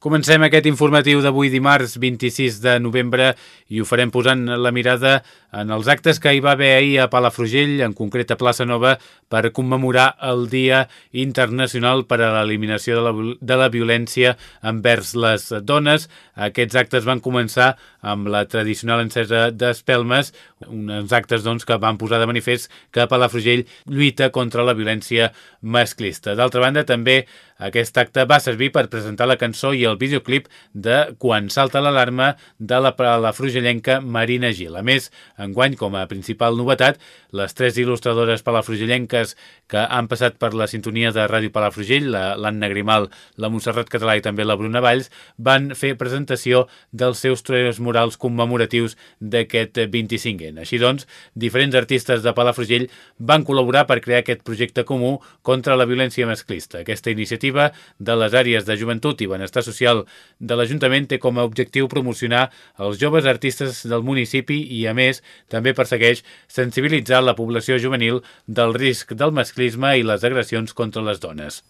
Comencem aquest informatiu d'avui dimarts 26 de novembre i ho farem posant la mirada en els actes que hi va haver ahir a Palafrugell, en concret a Plaça Nova, per commemorar el Dia Internacional per a l'Eliminació de, la, de la Violència envers les dones. Aquests actes van començar amb la tradicional encesa d'espelmes, uns actes doncs, que van posar de manifest que Palafrugell lluita contra la violència masclista. D'altra banda, també aquest acte va servir per presentar la cançó i el videoclip de Quan salta l'alarma de la palafrugellenca Marina Gil. A més, enguany, com a principal novetat, les tres il·lustradores palafrugellenques que han passat per la sintonia de Ràdio Palafrugell, l'Anna la, Grimal, la Montserrat Català i també la Bruna Valls, van fer presentació dels seus treballs murals commemoratius d'aquest 25 n Així doncs, diferents artistes de Palafrugell van col·laborar per crear aquest projecte comú contra la violència masclista. Aquesta iniciativa de les àrees de joventut i benestar social de l'Ajuntament té com a objectiu promocionar els joves artistes del municipi i, a més, també persegueix sensibilitzar la població juvenil del risc del masclisme i les agressions contra les dones.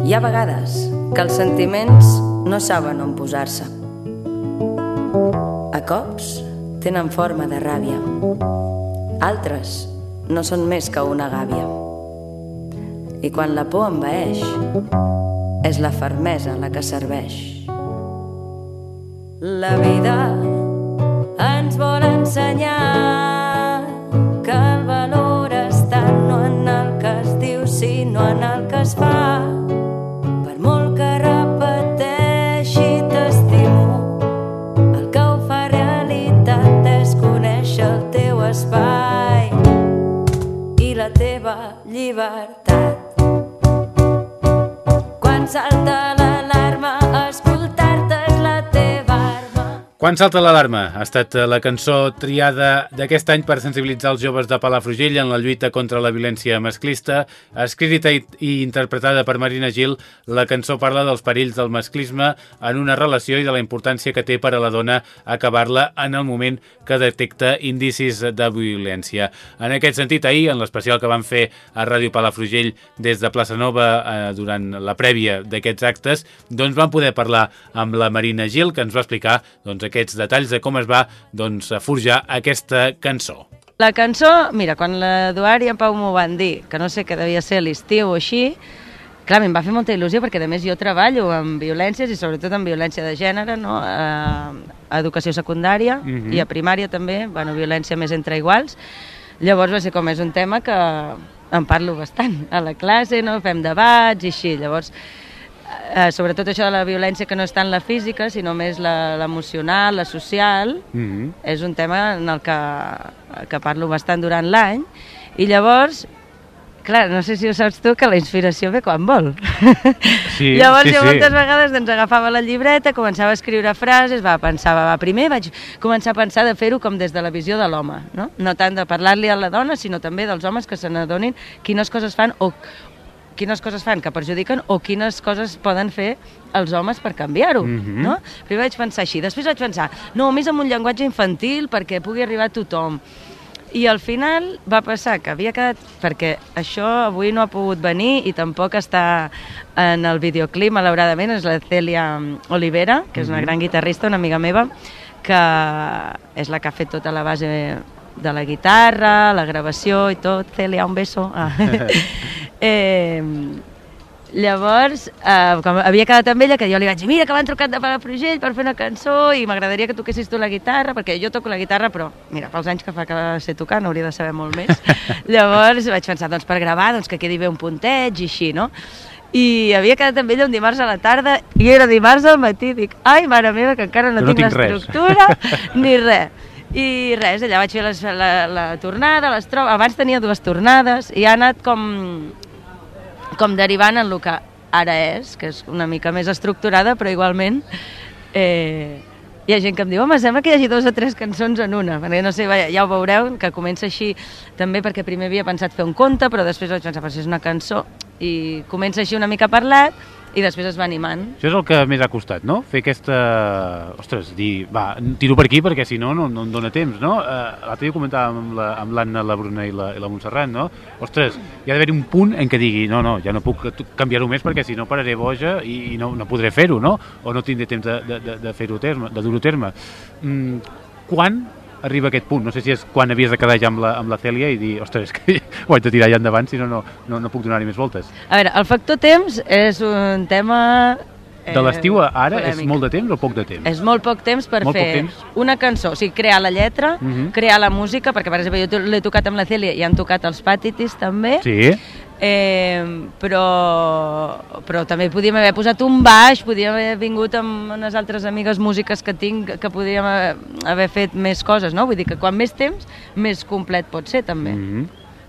Hi ha vegades que els sentiments no saben on posar-se. A cops tenen forma de ràbia. Altres no són més que una gàbia. I quan la por envaeix, és la fermesa la que serveix. La vida ens vol ensenyar que el valor està no en el que es diu, sinó en el que es fa. Per molt que repeteixi t'estimo, el que ho fa realitat és conèixer el teu espai i la teva llibertat. Quan salta Quan salta l'alarma ha estat la cançó triada d'aquest any per sensibilitzar els joves de Palafrugell en la lluita contra la violència masclista. Escrita i, interpretada per Marina Gil, la cançó parla dels perills del masclisme en una relació i de la importància que té per a la dona acabar-la en el moment que detecta indicis de violència. En aquest sentit, ahir, en l'especial que van fer a Ràdio Palafrugell des de Plaça Nova eh, durant la prèvia d'aquests actes, doncs van poder parlar amb la Marina Gil, que ens va explicar doncs, aquests detalls de com es va doncs, forjar aquesta cançó. La cançó, mira, quan l'Eduard i en Pau m'ho van dir, que no sé què devia ser l'estiu o així, clar, em va fer molta il·lusió perquè a més jo treballo amb violències i sobretot amb violència de gènere, no? a, a educació secundària uh -huh. i a primària també, bueno, violència més entre iguals. Llavors va ser com és un tema que en parlo bastant a la classe, no? fem debats i així. Llavors, eh, sobretot això de la violència que no és tant la física, sinó més l'emocional, la, la social, mm -hmm. és un tema en el que, que parlo bastant durant l'any, i llavors clar, no sé si ho saps tu, que la inspiració ve quan vol. Sí, Llavors sí, jo sí. moltes vegades doncs, agafava la llibreta, començava a escriure frases, va, pensava, va, primer vaig començar a pensar de fer-ho com des de la visió de l'home, no? No tant de parlar-li a la dona, sinó també dels homes que se n'adonin quines coses fan o quines coses fan que perjudiquen o quines coses poden fer els homes per canviar-ho, mm -hmm. no? Primer vaig pensar així, després vaig pensar, no, més amb un llenguatge infantil perquè pugui arribar a tothom. I al final va passar que havia quedat... Perquè això avui no ha pogut venir i tampoc està en el videoclip, malauradament, és la Celia Olivera, que és una gran guitarrista, una amiga meva, que és la que ha fet tota la base de la guitarra, la gravació i tot. Celia, un beso. Ah. eh, llavors, eh, com havia quedat amb ella, que jo li vaig dir, mira que m'han trucat de Palafrugell per fer una cançó i m'agradaria que toquessis tu la guitarra, perquè jo toco la guitarra, però mira, pels anys que fa que sé tocar n'hauria de saber molt més. Llavors vaig pensar, doncs per gravar, doncs que quedi bé un punteig i així, no? I havia quedat amb ella un dimarts a la tarda i era dimarts al matí, dic, ai, mare meva, que encara no, no tinc tinc res." l'estructura ni res. I res, allà vaig fer les, la, la tornada, les trobo... Abans tenia dues tornades i ha anat com, com derivant en el que ara és, que és una mica més estructurada, però igualment eh, hi ha gent que em diu, home, sembla que hi hagi dues o tres cançons en una, perquè no sé, ja ho veureu, que comença així també perquè primer havia pensat fer un conte, però després vaig pensar, però si és una cançó, i comença així una mica parlat, i després es va animant. Això és el que més ha costat, no? Fer aquesta... Ostres, dir, va, tiro per aquí perquè si no, no, no em dóna temps, no? Uh, L'altre dia comentàvem amb l'Anna, la, la Bruna i la, i la Montserrat, no? Ostres, hi ha d'haver un punt en què digui no, no, ja no puc canviar-ho més perquè si no pararé boja i, i no, no podré fer-ho, no? O no tindré temps de, de, de, de fer-ho terme, de dur-ho terme. Mm, quan arriba a aquest punt. No sé si és quan havies de quedar ja amb la, amb la Cèlia i dir, ostres, és que ho haig de tirar ja endavant, si no, no, no, no puc donar-hi més voltes. A veure, el factor temps és un tema eh, de l'estiu a ara polèmic. és molt de temps o poc de temps? És molt poc temps per molt fer temps. una cançó, o sigui, crear la lletra, uh Mhm. -huh. crear la música, perquè per exemple jo l'he tocat amb la Cèlia i han tocat els Patitis també, Sí. Eh, però, però també podíem haver posat un baix, podíem haver vingut amb unes altres amigues músiques que tinc, que podíem haver, haver fet més coses, no? Vull dir que quan més temps, més complet pot ser també. Mm -hmm.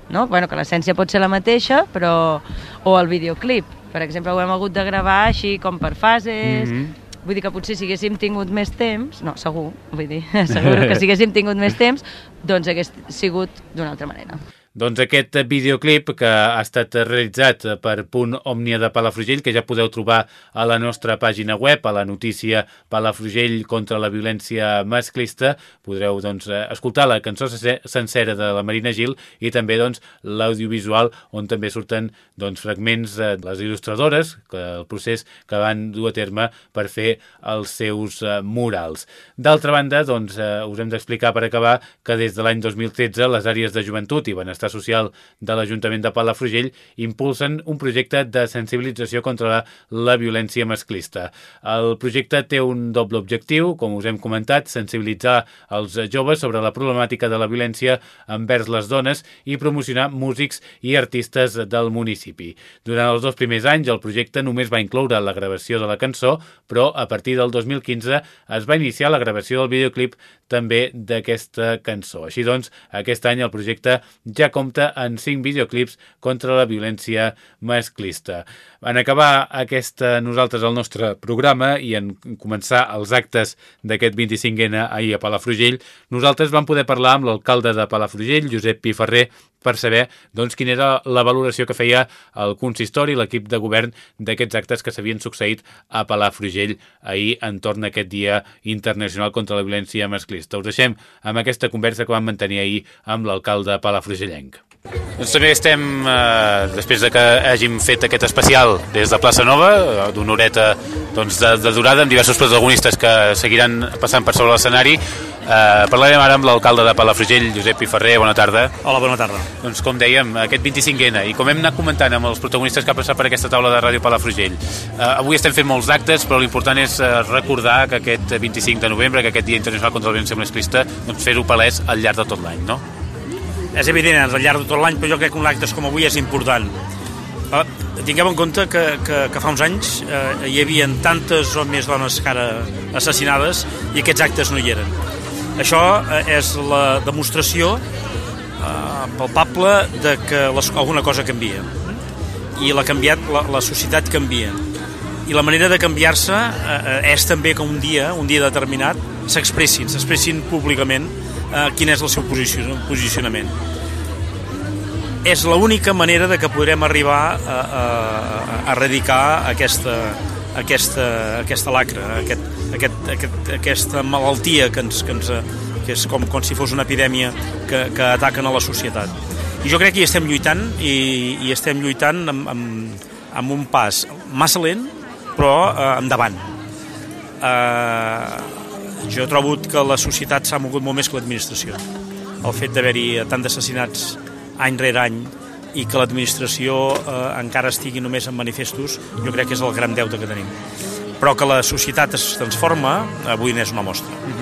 no? bueno, que l'essència pot ser la mateixa, però... o el videoclip. Per exemple, ho hem hagut de gravar així com per fases, Mhm. Vull dir que potser si haguéssim tingut més temps, no, segur, vull dir, segur que si haguéssim tingut més temps, doncs hagués sigut d'una altra manera. Doncs aquest videoclip que ha estat realitzat per Punt Òmnia de Palafrugell, que ja podeu trobar a la nostra pàgina web, a la notícia Palafrugell contra la violència masclista, podreu doncs, escoltar la cançó sencera de la Marina Gil i també doncs, l'audiovisual on també surten doncs, fragments de les il·lustradores, el procés que van dur a terme per fer els seus uh, murals. D'altra banda, doncs, uh, us hem d'explicar per acabar que des de l'any 2013 les àrees de joventut i benestar social de l'Ajuntament de Palafrugell impulsen un projecte de sensibilització contra la, la violència masclista. El projecte té un doble objectiu, com us hem comentat, sensibilitzar els joves sobre la problemàtica de la violència envers les dones i promocionar músics i artistes del municipi. Durant els dos primers anys el projecte només va incloure la gravació de la cançó, però a partir del 2015 es va iniciar la gravació del videoclip també d'aquesta cançó. Així doncs, aquest any el projecte ja compta en cinc videoclips contra la violència masclista. En acabar aquest, nosaltres el nostre programa i en començar els actes d'aquest 25N ahir a Palafrugell, nosaltres vam poder parlar amb l'alcalde de Palafrugell, Josep Piferrer, per saber doncs, quina era la valoració que feia el consistori l'equip de govern d'aquests actes que s'havien succeït a Palafrugell ahir entorn a aquest Dia Internacional contra la Violència Masclista. Us deixem amb aquesta conversa que vam mantenir ahir amb l'alcalde palafrugellenc. Doncs també estem, eh, després de que hàgim fet aquest especial des de Plaça Nova, d'una horeta doncs, de, de durada, amb diversos protagonistes que seguiran passant per sobre l'escenari, eh, parlarem ara amb l'alcalde de Palafrugell, Josep Piferrer, bona tarda. Hola, bona tarda. Doncs com dèiem, aquest 25N, i com hem anat comentant amb els protagonistes que han passat per aquesta taula de Ràdio Palafrugell, eh, avui estem fent molts actes, però l'important és eh, recordar que aquest 25 de novembre, que aquest Dia Internacional contra la Violència Masclista, doncs fer-ho palès al llarg de tot l'any, no? És evident, al llarg de tot l'any, però jo crec que un acte com avui és important. Eh, tinguem en compte que, que, que fa uns anys eh, hi havia tantes o més dones que ara assassinades i aquests actes no hi eren. Això eh, és la demostració eh, palpable de que les, alguna cosa canvia i la, canviat, la, la societat canvia i la manera de canviar-se eh, és també que un dia, un dia determinat s'expressin, s'expressin públicament eh, quin és el seu posicionament és l'única manera de que podrem arribar a, a, a erradicar aquesta, aquesta, aquesta lacra, aquest, aquest, aquest, aquesta malaltia que, ens, que, ens, que és com, com si fos una epidèmia que, que ataquen a la societat. I jo crec que hi estem lluitant i, i estem lluitant amb, amb, amb un pas massa lent, però eh, endavant. Eh, jo trobo que la societat s'ha mogut molt més que l'administració. El fet d'haver-hi tant d'assassinats any rere any i que l'administració eh, encara estigui només en manifestos, jo crec que és el gran deute que tenim. Però que la societat es transforma, avui n'és una mostra. Uh -huh.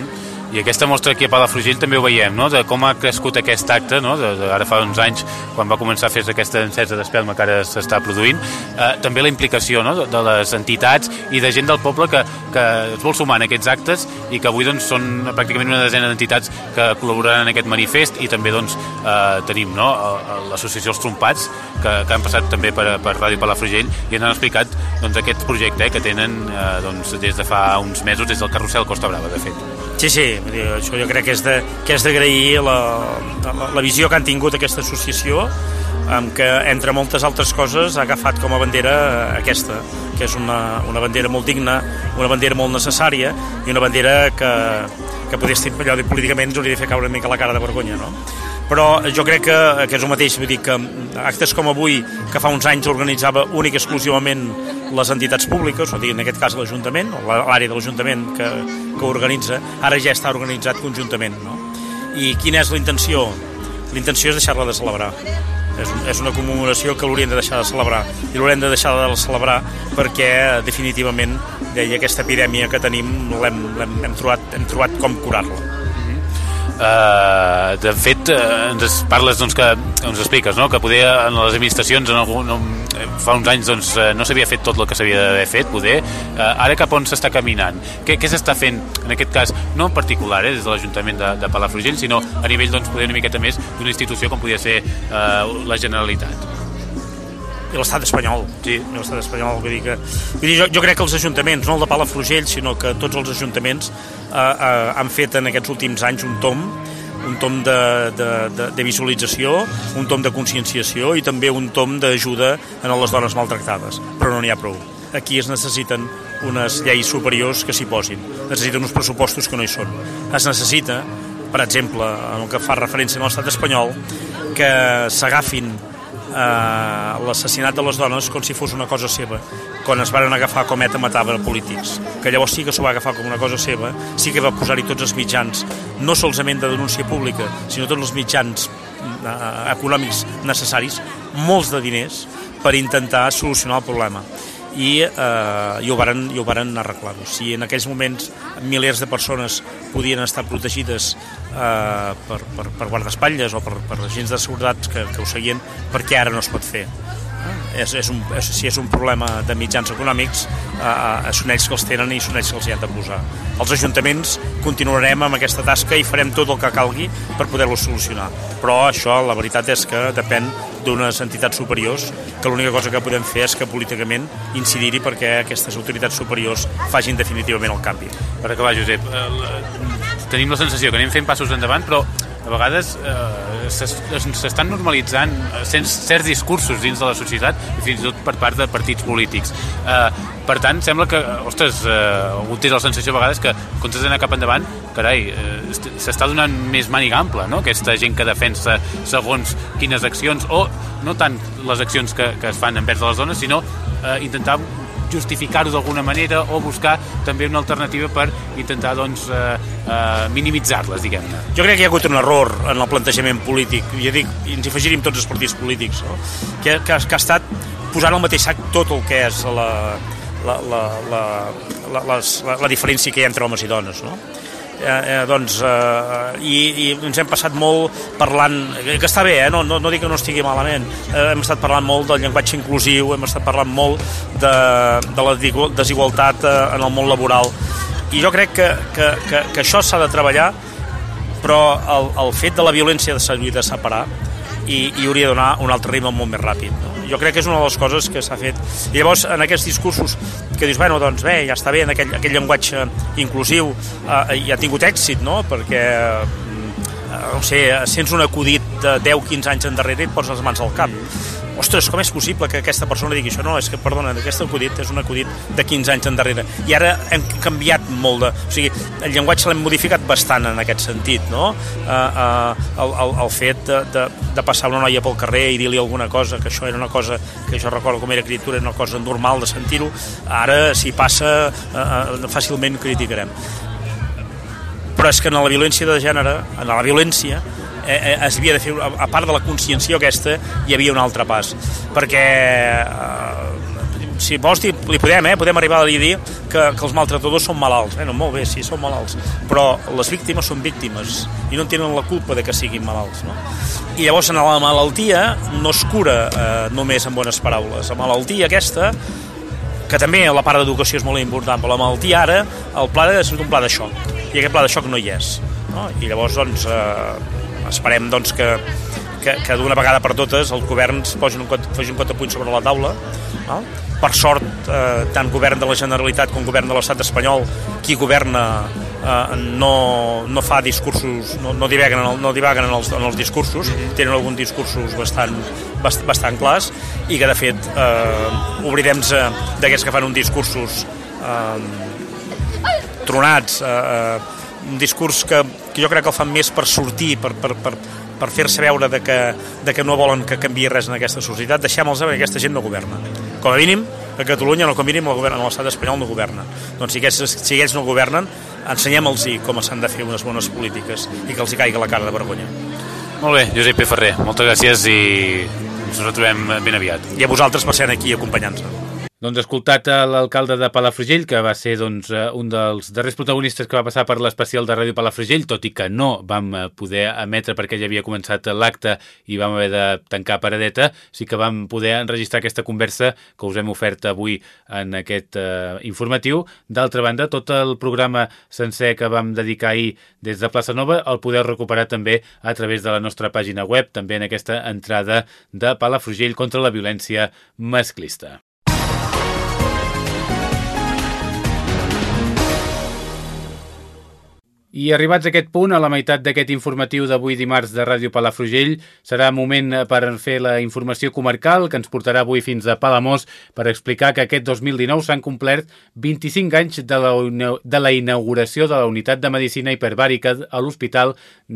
I aquesta mostra aquí a Palafrugell també ho veiem, no? de com ha crescut aquest acte, no? de, de, ara fa uns anys, quan va començar a fer aquesta encesa d'espelma que ara s'està produint, eh, també la implicació no? de, de les entitats i de gent del poble que, que es vol sumar en aquests actes i que avui doncs, són pràcticament una desena d'entitats que col·laboraran en aquest manifest i també doncs, eh, tenim no? l'associació Els Trompats, que, que han passat també per, per Ràdio Palafrugell i ens han explicat doncs, aquest projecte eh, que tenen eh, doncs, des de fa uns mesos, des del carrusel Costa Brava, de fet. Sí, sí, això jo crec que és de, que és d'agrair la, la, la visió que han tingut aquesta associació amb que, entre moltes altres coses, ha agafat com a bandera aquesta, que és una, una bandera molt digna, una bandera molt necessària i una bandera que, que podria estar allò de políticament ens hauria de fer caure una mica la cara de vergonya, no? Però jo crec que, que és el mateix, vull dir que actes com avui, que fa uns anys organitzava únic exclusivament les entitats públiques, o dir, en aquest cas l'Ajuntament, o l'àrea de l'Ajuntament que, que organitza, ara ja està organitzat conjuntament. No? I quina és la intenció? La intenció és deixar-la de celebrar. És, és una commemoració que l'haurien de deixar de celebrar i l'haurem de deixar de celebrar perquè definitivament deia, aquesta epidèmia que tenim l'hem hem, trobat, hem trobat com curar-la. Uh, de fet, uh, ens parles doncs, que ens expliques no? que poder en les administracions en algun, no, fa uns anys doncs, no s'havia fet tot el que s'havia d'haver fet, poder uh, ara cap on s'està caminant? Què, què s'està fent en aquest cas, no en particular eh, des de l'Ajuntament de, de Palafrugell, sinó a nivell doncs, poder una miqueta més d'una institució com podia ser uh, la Generalitat? I l'estat espanyol, sí, l'estat espanyol, vull dir que, vull dir, jo, jo crec que els ajuntaments, no el de Palafrugell, sinó que tots els ajuntaments eh, eh, han fet en aquests últims anys un tom un tom de, de, de, de visualització, un tom de conscienciació i també un tom d'ajuda a les dones maltractades, però no n'hi ha prou. Aquí es necessiten unes lleis superiors que s'hi posin, necessiten uns pressupostos que no hi són. Es necessita, per exemple, en el que fa referència a l'estat espanyol, que s'agafin eh, l'assassinat de les dones com si fos una cosa seva, quan es van agafar com ETA matava polítics, que llavors sí que s'ho va agafar com una cosa seva, sí que va posar-hi tots els mitjans, no solament de denúncia pública, sinó tots els mitjans eh, econòmics necessaris, molts de diners, per intentar solucionar el problema i, eh, i, ho varen, i ho varen arreglar-ho. Si en aquells moments milers de persones podien estar protegides eh, per, per, per guardaespatlles o per, per agents de seguretat que, que ho seguien, perquè ara no es pot fer? és, és un, és, si és un problema de mitjans econòmics eh, eh, són ells que els tenen i són ells que els hi han de posar els ajuntaments continuarem amb aquesta tasca i farem tot el que calgui per poder-lo solucionar però això la veritat és que depèn d'unes entitats superiors que l'única cosa que podem fer és que políticament incidir-hi perquè aquestes autoritats superiors facin definitivament el canvi. Per acabar, Josep, eh, tenim la sensació que anem fent passos endavant, però a vegades eh, s'estan normalitzant eh, certs discursos dins de la societat i fins i tot per part de partits polítics. Eh, per tant, sembla que, ostres, eh, un té la sensació a vegades que en comptes d'anar cap endavant, carai, eh, s'està donant més màniga ampla, no?, aquesta gent que defensa segons quines accions, o no tant les accions que, que es fan envers les dones, sinó eh, intentar justificar-ho d'alguna manera o buscar també una alternativa per intentar doncs, eh, eh, minimitzar-les, diguem-ne. Jo crec que hi ha hagut un error en el plantejament polític, ja dic, ens hi afegiríem tots els partits polítics, no? que, que, que ha estat posant al mateix sac tot el que és la, la, la, la, la, les, la, la diferència que hi ha entre homes i dones. No? Eh, eh, doncs, eh, i, i ens hem passat molt parlant, que està bé, eh, no, no, no dic que no estigui malament, eh, hem estat parlant molt del llenguatge inclusiu, hem estat parlant molt de, de la desigualtat eh, en el món laboral, i jo crec que, que, que, que això s'ha de treballar, però el, el fet de la violència s'hauria de separar i, i hauria de donar un altre ritme molt més ràpid. No? Jo crec que és una de les coses que s'ha fet. I llavors, en aquests discursos que dius, bueno, doncs bé, ja està bé, en aquell, aquell llenguatge inclusiu eh, ja ha tingut èxit, no?, perquè eh, no sé, sents un acudit de 10-15 anys endarrere i et poses les mans al cap ostres, com és possible que aquesta persona digui això? No, és que, perdona, aquest acudit és un acudit de 15 anys endarrere. I ara hem canviat molt de... O sigui, el llenguatge l'hem modificat bastant en aquest sentit, no? Uh, uh, el, el, el fet de, de, de passar una noia pel carrer i dir-li alguna cosa, que això era una cosa que jo recordo com era criatura, era una cosa normal de sentir-ho, ara, si passa, uh, uh, fàcilment criticarem però és que en la violència de gènere, en la violència, eh, eh, es havia de fer, a part de la consciència aquesta, hi havia un altre pas. Perquè, eh, si vols, li podem, eh, podem arribar a dir que, que els maltratadors són malalts. Bueno, molt bé, sí, són malalts, però les víctimes són víctimes i no tenen la culpa de que siguin malalts. No? I llavors, en la malaltia no es cura eh, només amb bones paraules. La malaltia aquesta que també la part d'educació és molt important, però la malaltia ara, el pla ha sigut un pla de xoc, i aquest pla de xoc no hi és. No? I llavors, doncs, eh, esperem doncs, que, que, que d'una vegada per totes els governs posin un, posin un punt sobre la taula. No? Per sort, eh, tant govern de la Generalitat com govern de l'estat espanyol, qui governa eh, no, no fa discursos, no, no divaguen, en el, no divaguen en, els, en els discursos, tenen alguns discursos bastant, bast, bastant clars i que de fet eh, obrirem d'aquests que fan uns discursos eh, tronats, eh, eh, un discurs que, que jo crec que el fan més per sortir, per, per, per, per fer-se veure de que, de que no volen que canvi res en aquesta societat, deixem-los perquè aquesta gent no governa. Com a mínim, a Catalunya, no com a mínim, el govern, l'estat espanyol no governa. Doncs si aquests, si ells no governen, ensenyem-los com s'han de fer unes bones polítiques i que els hi caigui la cara de vergonya. Molt bé, Josep P. Ferrer, moltes gràcies i ens retrobem ben aviat. I a vosaltres per ser aquí acompanyant-nos. Doncs escoltat l'alcalde de Palafrugell, que va ser doncs, eh, un dels darrers protagonistes que va passar per l'especial de Ràdio Palafrugell, tot i que no vam eh, poder emetre perquè ja havia començat l'acte i vam haver de tancar paradeta, sí que vam poder enregistrar aquesta conversa que us hem ofert avui en aquest eh, informatiu. D'altra banda, tot el programa sencer que vam dedicar ahir des de Plaça Nova el podeu recuperar també a través de la nostra pàgina web, també en aquesta entrada de Palafrugell contra la violència masclista. I arribats a aquest punt, a la meitat d'aquest informatiu d'avui dimarts de Ràdio Palafrugell, serà moment per fer la informació comarcal que ens portarà avui fins a Palamós per explicar que aquest 2019 s'han complert 25 anys de la, de la inauguració de la unitat de medicina hiperbàrica a l'Hospital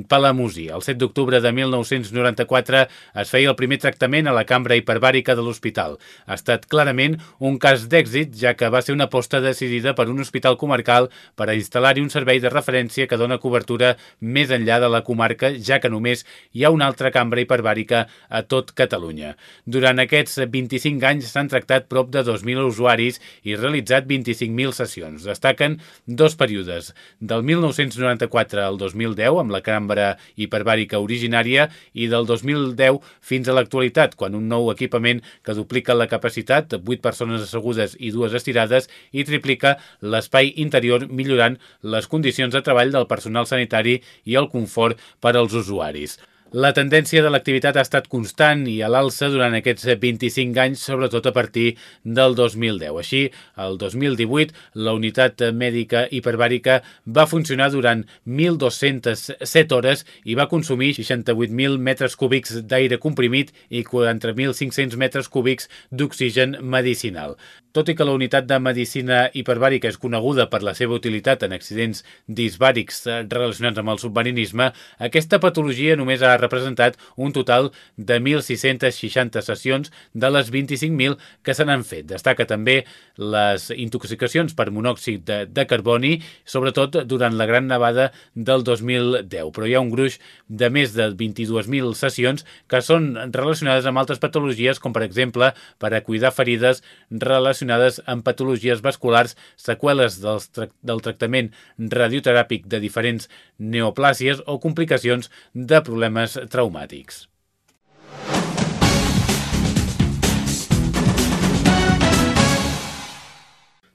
Palamosí. El 7 d'octubre de 1994 es feia el primer tractament a la cambra hiperbàrica de l'hospital. Ha estat clarament un cas d'èxit, ja que va ser una aposta decidida per un hospital comarcal per a instal·lar-hi un servei de referència que dona cobertura més enllà de la comarca, ja que només hi ha una altra cambra hiperbàrica a tot Catalunya. Durant aquests 25 anys s'han tractat prop de 2.000 usuaris i realitzat 25.000 sessions. Destaquen dos períodes, del 1994 al 2010, amb la cambra hiperbàrica originària, i del 2010 fins a l'actualitat, quan un nou equipament que duplica la capacitat, 8 persones assegudes i dues estirades, i triplica l'espai interior millorant les condicions de treball del personal sanitari i el confort per als usuaris. La tendència de l'activitat ha estat constant i a l'alça durant aquests 25 anys, sobretot a partir del 2010. Així, el 2018, la unitat mèdica hiperbàrica va funcionar durant 1.207 hores i va consumir 68.000 metres cúbics d'aire comprimit i 40.500 metres cúbics d'oxigen medicinal. Tot i que la unitat de medicina hiperbàrica és coneguda per la seva utilitat en accidents disbàrics relacionats amb el submarinisme, aquesta patologia només ha representat un total de 1.660 sessions de les 25.000 que se n'han fet. Destaca també les intoxicacions per monòxid de, de carboni, sobretot durant la gran nevada del 2010. Però hi ha un gruix de més de 22.000 sessions que són relacionades amb altres patologies, com per exemple per a cuidar ferides relacionades relacionades amb patologies vasculars, seqüeles dels tra del tractament radioteràpic de diferents neoplàsies o complicacions de problemes traumàtics.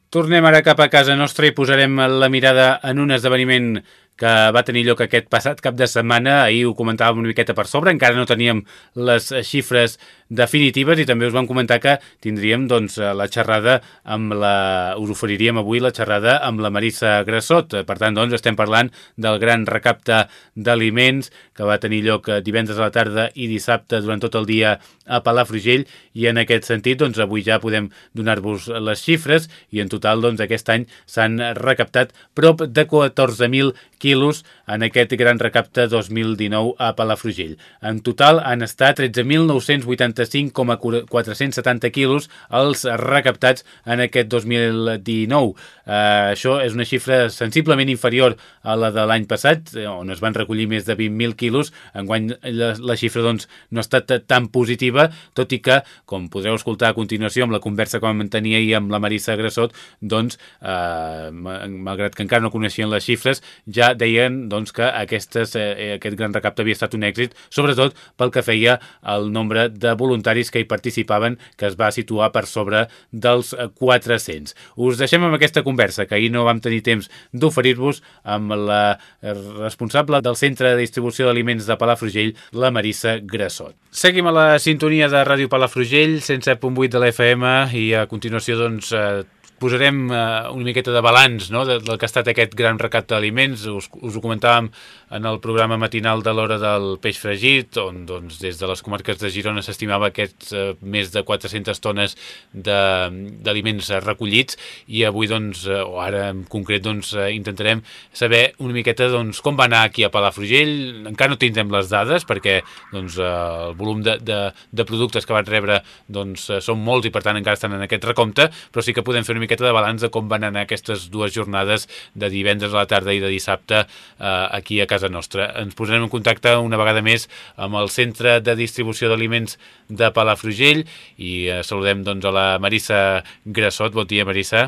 Tornem ara cap a casa nostra i posarem la mirada en un esdeveniment que va tenir lloc aquest passat cap de setmana. Ahir ho comentàvem una miqueta per sobre, encara no teníem les xifres definitives i també us vam comentar que tindríem doncs, la xerrada amb la... us oferiríem avui la xerrada amb la Marissa Grassot. Per tant, doncs, estem parlant del gran recapte d'aliments que va tenir lloc divendres a la tarda i dissabte durant tot el dia a Palafrugell i en aquest sentit, doncs, avui ja podem donar-vos les xifres i en total, doncs, aquest any s'han recaptat prop de 14.000 quilos en aquest gran recapte 2019 a Palafrugell. En total han estat 13.980 45,470 quilos els recaptats en aquest 2019. Eh, això és una xifra sensiblement inferior a la de l'any passat, eh, on es van recollir més de 20.000 quilos. Enguany la, la xifra doncs, no ha estat tan positiva, tot i que, com podreu escoltar a continuació amb la conversa que vam mantenir ahir amb la Marissa Grassot, doncs, eh, malgrat que encara no coneixien les xifres, ja deien doncs, que aquestes, eh, aquest gran recapte havia estat un èxit, sobretot pel que feia el nombre de voluntaris que hi participaven, que es va situar per sobre dels 400. Us deixem amb aquesta conversa, que ahir no vam tenir temps d'oferir-vos amb la responsable del Centre de Distribució d'Aliments de Palafrugell, la Marissa Grassot. Seguim a la sintonia de Ràdio Palafrugell, 107.8 de l'FM, i a continuació doncs, eh, posarem uh, una miqueta de balanç no? del que ha estat aquest gran recapte d'aliments. Us, us ho comentàvem en el programa matinal de l'hora del peix fregit, on doncs, des de les comarques de Girona s'estimava aquests uh, més de 400 tones d'aliments recollits i avui, doncs, uh, o ara en concret, doncs, uh, intentarem saber una miqueta doncs, com va anar aquí a Palafrugell. Encara no tindrem les dades perquè doncs, uh, el volum de, de, de productes que van rebre doncs, són molts i per tant encara estan en aquest recompte, però sí que podem fer una miqueta de balanç de com van anar aquestes dues jornades de divendres a la tarda i de dissabte eh, aquí a casa nostra. Ens posarem en contacte una vegada més amb el Centre de Distribució d'Aliments de Palafrugell i eh, saludem doncs, a la Marissa Grassot. Bon dia, Marissa.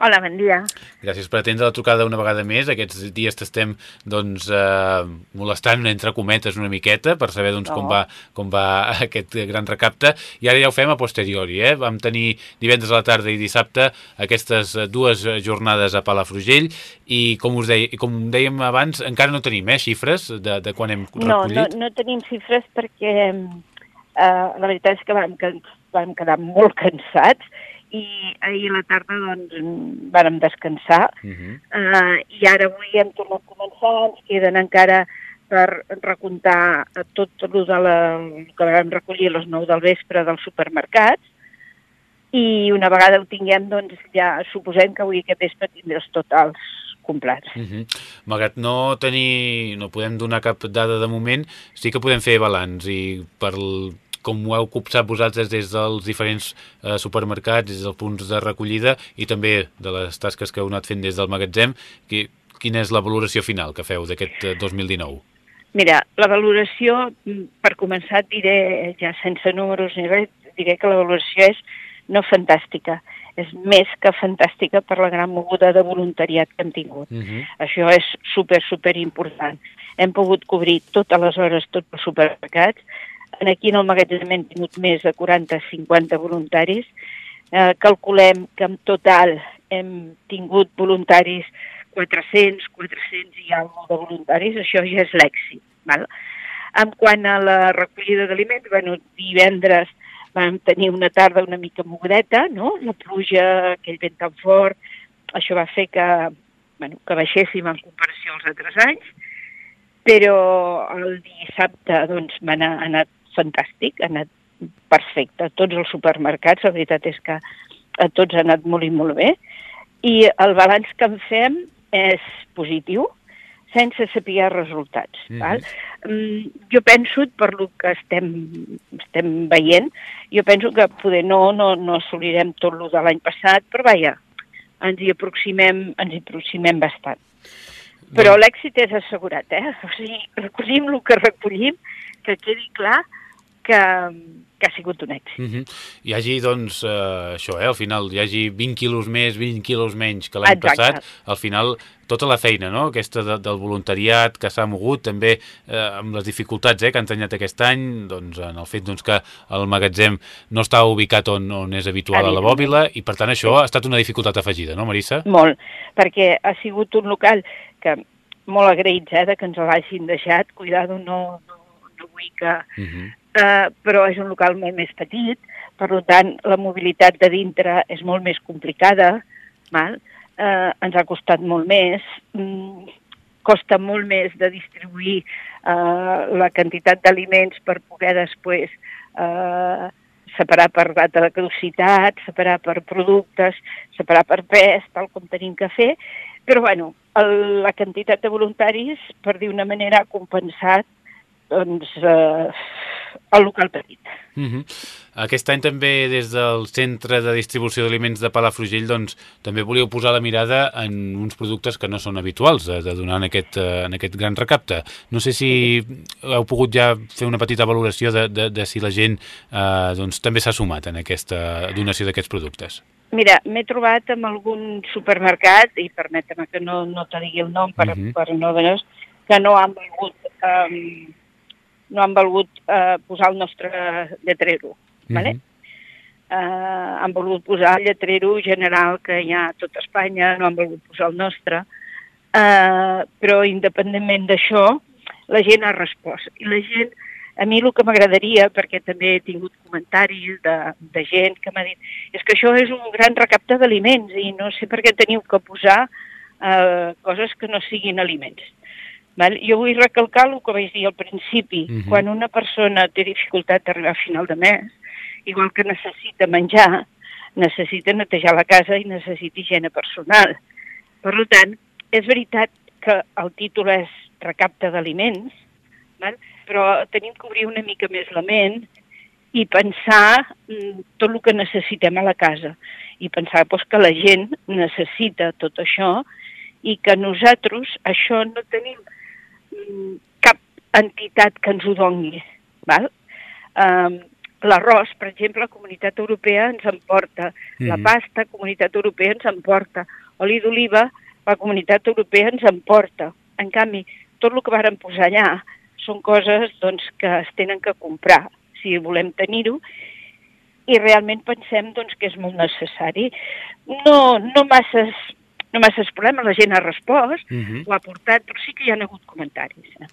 Hola, bon dia. Gràcies per atendre la trucada una vegada més. Aquests dies t'estem doncs, eh, molestant, entre cometes, una miqueta per saber doncs, no. com, va, com va aquest gran recapte. I ara ja ho fem a posteriori. Eh? Vam tenir divendres a la tarda i dissabte aquestes dues jornades a Palafrugell i com us deia, com dèiem abans, encara no tenim eh, xifres de, de quan hem recollit. No, no, no tenim xifres perquè eh, la veritat és que vam, vam quedar molt cansats i ahir a la tarda doncs vàrem descansar uh -huh. uh, i ara avui hem tornat a començar, ens queden encara per recomptar tot el de la, que vam recollir a les 9 del vespre dels supermercats i una vegada ho tinguem doncs ja suposem que avui aquest vespre tindrà els totals complets. Uh -huh. Malgrat no tenir, no podem donar cap dada de moment, sí que podem fer balanç i per com ho heu copsat vosaltres des dels diferents eh, supermercats, des dels punts de recollida i també de les tasques que heu anat fent des del magatzem, qui, quina és la valoració final que feu d'aquest 2019? Eh, Mira, la valoració, mm, per començar, diré, ja sense números ni res, diré que la valoració és no fantàstica, és més que fantàstica per la gran moguda de voluntariat que hem tingut. Uh -huh. Això és super, super important. Hem pogut cobrir totes les hores tots els supermercats, Aquí en el magatzem hem tingut més de 40-50 voluntaris. Eh, calculem que en total hem tingut voluntaris 400, 400 i alguna de voluntaris, això ja és l'èxit. Val? En quant a la recollida d'aliments, bueno, divendres vam tenir una tarda una mica mogudeta, no? la pluja, aquell vent tan fort, això va fer que, bueno, que baixéssim en comparació als altres anys, però el dissabte doncs, m'ha anat fantàstic, ha anat perfecte. Tots els supermercats, la veritat és que a tots ha anat molt i molt bé. I el balanç que en fem és positiu, sense saber resultats. Mm -hmm. val? Jo penso, per lo que estem, estem veient, jo penso que poder no, no, no assolirem tot el de l'any passat, però vaja, ens hi aproximem, ens hi aproximem bastant. Però l'èxit és assegurat, eh? O sigui, recollim el que recollim, que quedi clar que, que ha sigut un èxit. Mm -hmm. Hi hagi, doncs, eh, això, eh, al final, hi hagi 20 quilos més, 20 quilos menys que l'any passat, al final tota la feina, no?, aquesta de, del voluntariat que s'ha mogut, també eh, amb les dificultats eh, que han tanyat aquest any, doncs, en el fet doncs, que el magatzem no està ubicat on, on és habitual a la bòbila, i per tant això sí. ha estat una dificultat afegida, no, Marissa? Molt, perquè ha sigut un local que molt agraïts eh, que ens l'hagin deixat, cuidado, no, no, no vull que, uh mhm. -huh eh, però és un local molt més petit, per tant la mobilitat de dintre és molt més complicada, val? Eh, ens ha costat molt més, mm, costa molt més de distribuir eh, la quantitat d'aliments per poder després eh, separar per data de caducitat, separar per productes, separar per pes, tal com tenim que fer, però bueno, el, la quantitat de voluntaris, per dir una manera, ha compensat doncs, eh, el local petit. Uh -huh. Aquest any també des del Centre de Distribució d'Aliments de Palafrugell doncs, també volíeu posar la mirada en uns productes que no són habituals de, de donar en aquest, eh, en aquest gran recapte. No sé si heu pogut ja fer una petita valoració de, de, de si la gent eh, doncs, també s'ha sumat en aquesta donació d'aquests productes. Mira, m'he trobat amb algun supermercat, i permetem que no, no te digui el nom per, uh -huh. per no veure que no han volgut, um, no han volgut uh, posar el nostre lletrero. -huh. vale? uh, han volgut posar el lletrero general que hi ha a tot Espanya, no han volgut posar el nostre, uh, però independentment d'això, la gent ha respost. I la gent a mi el que m'agradaria, perquè també he tingut comentaris de, de gent que m'ha dit és que això és un gran recapte d'aliments i no sé per què teniu que posar eh, coses que no siguin aliments. Val? Jo vull recalcar el que vaig dir al principi. Uh -huh. Quan una persona té dificultat d'arribar a final de mes, igual que necessita menjar, necessita netejar la casa i necessita higiene personal. Per tant, és veritat que el títol és recapte d'aliments, però tenim que obrir una mica més la ment i pensar mm, tot el que necessitem a la casa i pensar doncs, que la gent necessita tot això i que nosaltres això no tenim cap entitat que ens ho doni. Val? Um, L'arròs, per exemple, la Comunitat Europea ens emporta. Mm -hmm. La pasta, la Comunitat Europea ens emporta. Oli d'oliva, la Comunitat Europea ens emporta. En canvi, tot el que varen posar allà són coses doncs, que es tenen que comprar si volem tenir-ho i realment pensem doncs, que és molt necessari. No, no masses no masses problemes, la gent ha respost, uh -huh. ho ha portat, però sí que hi ha hagut comentaris. Eh?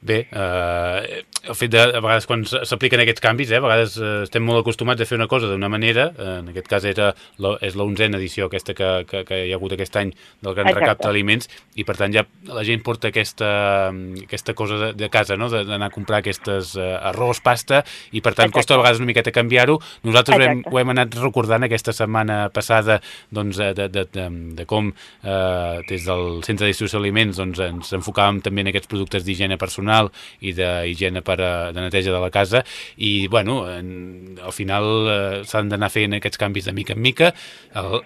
Bé, eh, el fet de, a vegades quan s'apliquen aquests canvis, eh, a vegades eh, estem molt acostumats a fer una cosa d'una manera, eh, en aquest cas era la, és la onzena edició aquesta que, que, que hi ha hagut aquest any del Gran Exacte. Recapte d'Aliments, i per tant ja la gent porta aquesta, aquesta cosa de, de casa, no? d'anar a comprar aquestes eh, arròs, pasta, i per tant Exacte. costa a vegades una miqueta canviar-ho. Nosaltres ho hem, ho hem anat recordant aquesta setmana passada doncs, de, de, de, de com eh, des del Centre de Distribució d'Aliments doncs, ens enfocàvem també en aquests productes d'higiene personal personal i d'higiene per a, de neteja de la casa i bueno, en, al final eh, s'han d'anar fent aquests canvis de mica en mica el,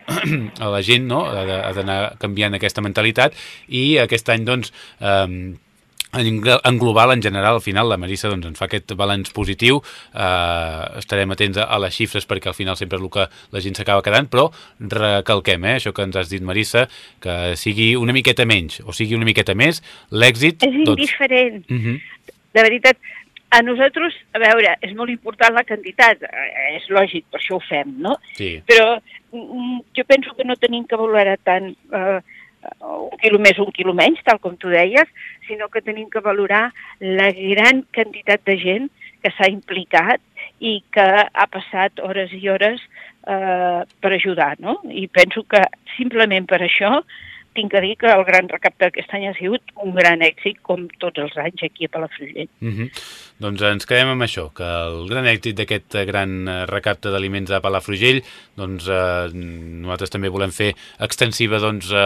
a la gent no? ha d'anar canviant aquesta mentalitat i aquest any doncs eh, en global, en general, al final la Marissa doncs, ens fa aquest balanç positiu eh, estarem atents a, les xifres perquè al final sempre és el que la gent s'acaba quedant però recalquem, eh, això que ens has dit Marissa que sigui una miqueta menys o sigui una miqueta més, l'èxit és doncs... indiferent uh mhm. -huh. de veritat, a nosaltres, a veure, és molt important la quantitat, eh, és lògic, per això ho fem, no? Sí. Però mm, jo penso que no tenim que valorar tant eh, un quilo més, un quilo menys, tal com tu deies, sinó que tenim que valorar la gran quantitat de gent que s'ha implicat i que ha passat hores i hores eh, per ajudar, no? I penso que simplement per això tinc que dir que el gran recapte d'aquest any ha sigut un gran èxit, com tots els anys aquí a Palafrugell. Mm -hmm. Doncs ens quedem amb això, que el gran èxit d'aquest gran eh, recapte d'aliments a Palafrugell, doncs eh, nosaltres també volem fer extensiva doncs, eh,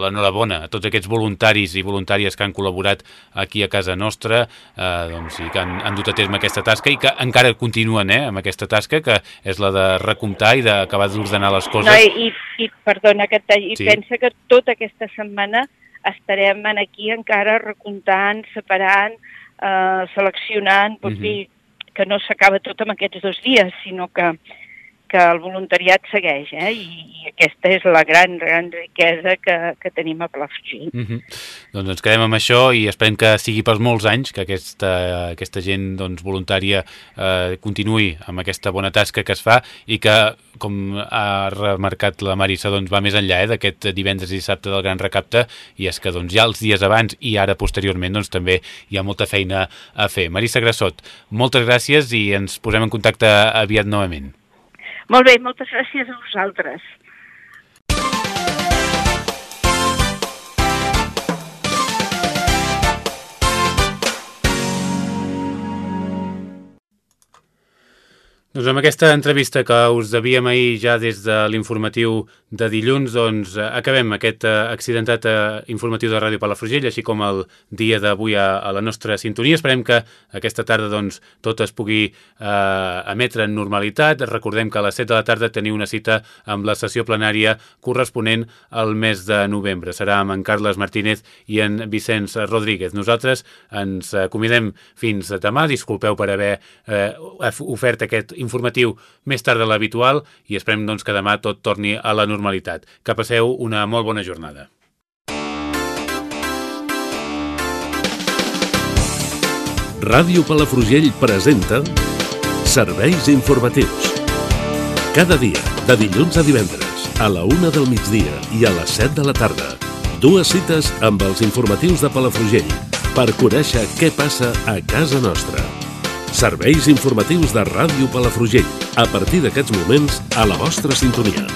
l'enhorabona a tots aquests voluntaris i voluntàries que han col·laborat aquí a casa nostra eh, doncs, i que han, han dut a terme aquesta tasca i que encara continuen eh, amb aquesta tasca, que és la de recomptar i d'acabar d'ordenar les coses. No, i, i perdona que i sí. pensa que tota aquesta aquesta setmana estarem aquí encara recomptant, separant, eh, seleccionant, pot uh -huh. dir que no s'acaba tot en aquests dos dies, sinó que que el voluntariat segueix, eh? I, i aquesta és la gran, gran riquesa que, que tenim a Palafrugell. Mm -hmm. Doncs ens quedem amb això i esperem que sigui pels molts anys, que aquesta, aquesta gent doncs, voluntària eh, continuï amb aquesta bona tasca que es fa i que, com ha remarcat la Marissa, doncs, va més enllà eh, d'aquest divendres i dissabte del Gran Recapte i és que doncs, ja els dies abans i ara posteriorment doncs, també hi ha molta feina a fer. Marissa Grassot, moltes gràcies i ens posem en contacte aviat novament. Molt bé, moltes gràcies a vosaltres. Doncs amb aquesta entrevista que us devíem ahir ja des de l'informatiu de dilluns, doncs eh, acabem aquest eh, accidentat eh, informatiu de Ràdio Palafrugell, així com el dia d'avui a, la nostra sintonia. Esperem que aquesta tarda doncs, tot es pugui eh, emetre en normalitat. Recordem que a les 7 de la tarda teniu una cita amb la sessió plenària corresponent al mes de novembre. Serà amb en Carles Martínez i en Vicenç Rodríguez. Nosaltres ens convidem fins demà. Disculpeu per haver eh, ofert aquest informatiu més tard de l'habitual i esperem doncs, que demà tot torni a la normalitat. Que passeu una molt bona jornada. Ràdio Palafrugell presenta Serveis informatius. Cada dia, de dilluns a divendres, a la una del migdia i a les 7 de la tarda. Dues cites amb els informatius de Palafrugell per conèixer què passa a casa nostra. Serveis informatius de Ràdio Palafrugell. A partir d'aquests moments, a la vostra sintonia.